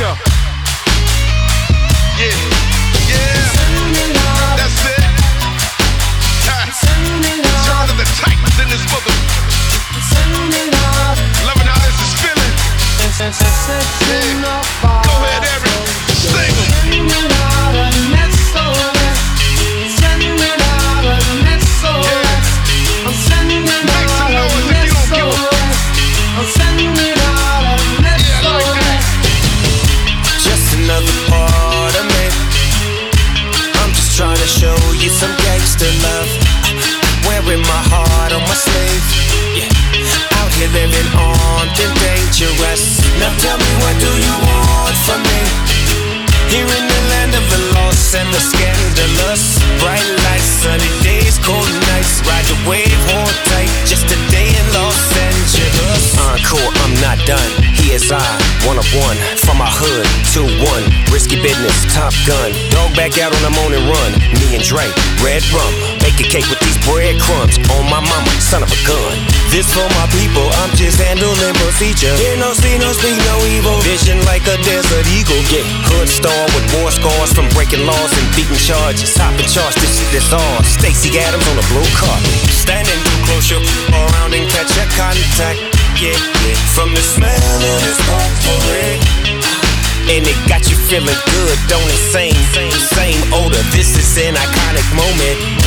Yeah, yeah, that's it. In this mother. Loving how this is feeling. Yeah. To some gangster love. Wearing my heart on my sleeve. Yeah. Out here living on the dangerous. Now tell me what do you From my hood, 2 1. Risky business, top gun. Dog back out on the morning run. Me and Drake, red rum. Make a cake with these breadcrumbs. On my mama, son of a gun. This for my people, I'm just handling procedure. Hear no, see no, speak no evil. Vision like a desert eagle. Yeah, hood star with war scars from breaking laws and beating charges. Topping charge, this shit is all. Stacy Adams on a blue carpet. Standing too close, you'll around and catch a contact. Yeah, yeah. From the smell of this potpourri. And it got you feeling good, don't it? Same, same, same odor. This is an iconic moment.